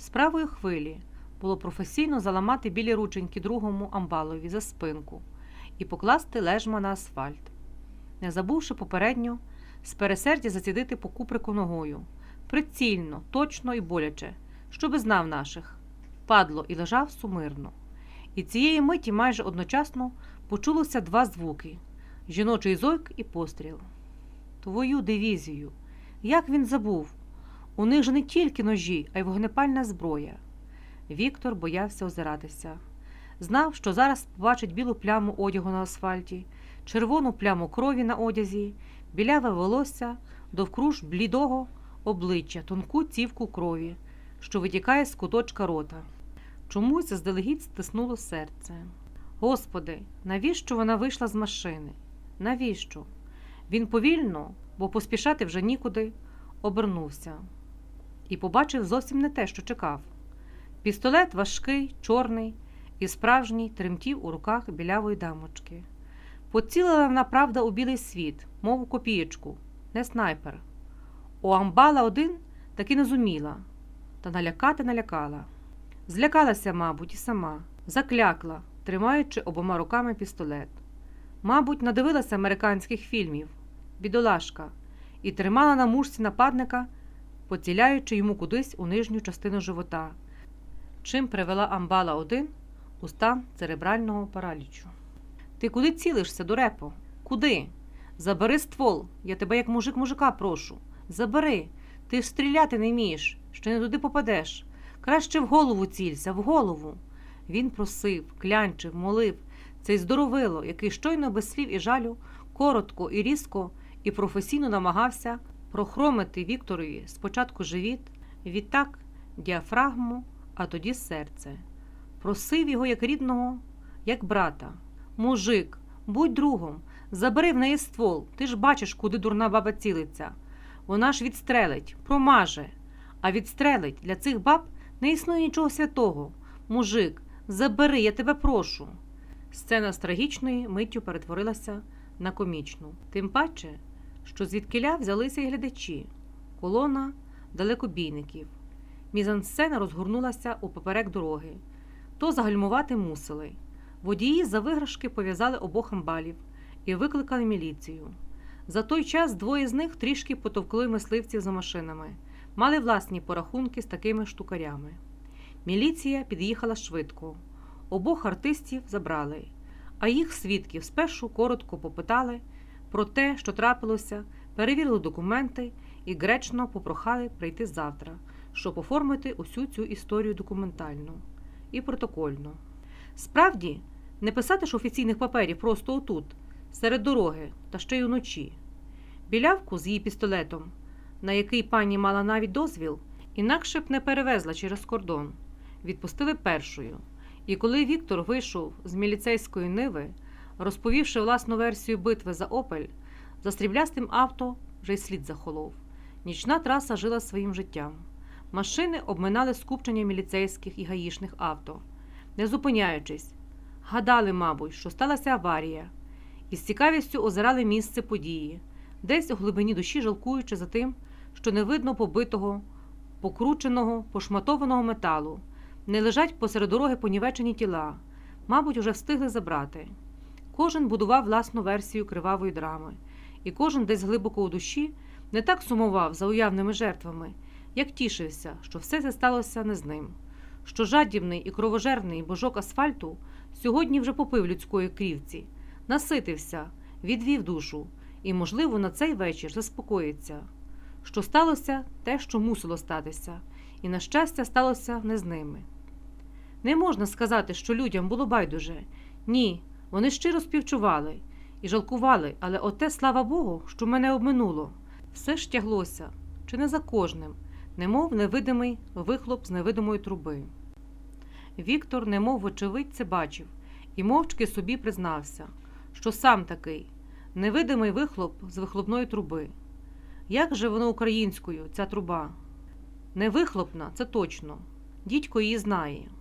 З правої хвилі було професійно заламати білі рученьки другому амбалові за спинку і покласти лежма на асфальт, не забувши попередньо з пересердя зацідити по куприку ногою, прицільно, точно і боляче, щоби знав наших, падло і лежав сумирно. І цієї миті майже одночасно почулося два звуки жіночий зойк і постріл. Твою дивізію. Як він забув? У них же не тільки ножі, а й вогнепальна зброя. Віктор боявся озиратися. Знав, що зараз побачить білу пляму одягу на асфальті, червону пляму крові на одязі, біляве волосся, довкруж блідого обличчя, тонку цівку крові, що витікає з куточка рота. Чомусь заздалегідь стиснуло серце. Господи, навіщо вона вийшла з машини? Навіщо? Він повільно, бо поспішати вже нікуди, обернувся і побачив зовсім не те, що чекав. Пістолет важкий, чорний і справжній тремтів у руках білявої дамочки. Поцілила вона, правда, у білий світ, мов копієчку, не снайпер. У амбала один таки не зуміла, та налякати налякала. Злякалася, мабуть, і сама, заклякла, тримаючи обома руками пістолет. Мабуть, надивилася американських фільмів, бідолашка, і тримала на мушці нападника, поціляючи йому кудись у нижню частину живота, чим привела амбала один у стан церебрального паралічу. Ти куди цілишся, дурепо? Куди? Забери ствол, я тебе як мужик мужика прошу. Забери. Ти ж стріляти не вмієш, ще не туди попадеш. Краще в голову цілься, в голову. Він просив, клянчив, молив цей здоровило, який щойно без слів і жалю, коротко і різко і професійно намагався прохромити Вікторові спочатку живіт, відтак діафрагму, а тоді серце. Просив його як рідного, як брата. Мужик, будь другом, забери в неї ствол, ти ж бачиш, куди дурна баба цілиться. Вона ж відстрелить, промаже, а відстрелить для цих баб не існує нічого святого. Мужик, забери, я тебе прошу. Сцена з трагічної миттю перетворилася на комічну. Тим паче, що звідкиля взялися й глядачі, колона далекобійників. Мізансцена розгорнулася у поперек дороги. То загальмувати мусили. Водії за виграшки пов'язали обох амбалів і викликали міліцію. За той час двоє з них трішки потовкли мисливців за машинами, мали власні порахунки з такими штукарями. Міліція під'їхала швидко. Обох артистів забрали, а їх свідків спершу коротко попитали про те, що трапилося, перевірили документи і гречно попрохали прийти завтра, щоб оформити усю цю історію документально і протокольно. Справді, не писати ж офіційних паперів просто отут, серед дороги та ще й уночі. Білявку з її пістолетом, на який пані мала навіть дозвіл, інакше б не перевезла через кордон, відпустили першою. І коли Віктор вийшов з міліцейської ниви, розповівши власну версію битви за Опель, за стріблястим авто вже й слід захолов. Нічна траса жила своїм життям. Машини обминали скупчення міліцейських і гаїшних авто, не зупиняючись, гадали, мабуть, що сталася аварія, і з цікавістю озирали місце події, десь у глибині душі жалкуючи за тим, що не видно побитого, покрученого, пошматованого металу. Не лежать посеред дороги понівечені тіла, мабуть, уже встигли забрати. Кожен будував власну версію кривавої драми, і кожен десь глибоко у душі не так сумував за уявними жертвами, як тішився, що все це сталося не з ним, що жадібний і кровожерний божок асфальту сьогодні вже попив людської крівці, наситився, відвів душу і, можливо, на цей вечір заспокоїться, що сталося те, що мусило статися, і, на щастя, сталося не з ними. Не можна сказати, що людям було байдуже. Ні, вони щиро співчували і жалкували, але оте, слава Богу, що мене обминуло. Все ж тяглося, чи не за кожним, немов невидимий вихлоп з невидимої труби. Віктор, немов вочевидь, це бачив і мовчки собі признався, що сам такий невидимий вихлоп з вихлопної труби. Як же воно українською, ця труба? Невихлопна, це точно. Дідько її знає.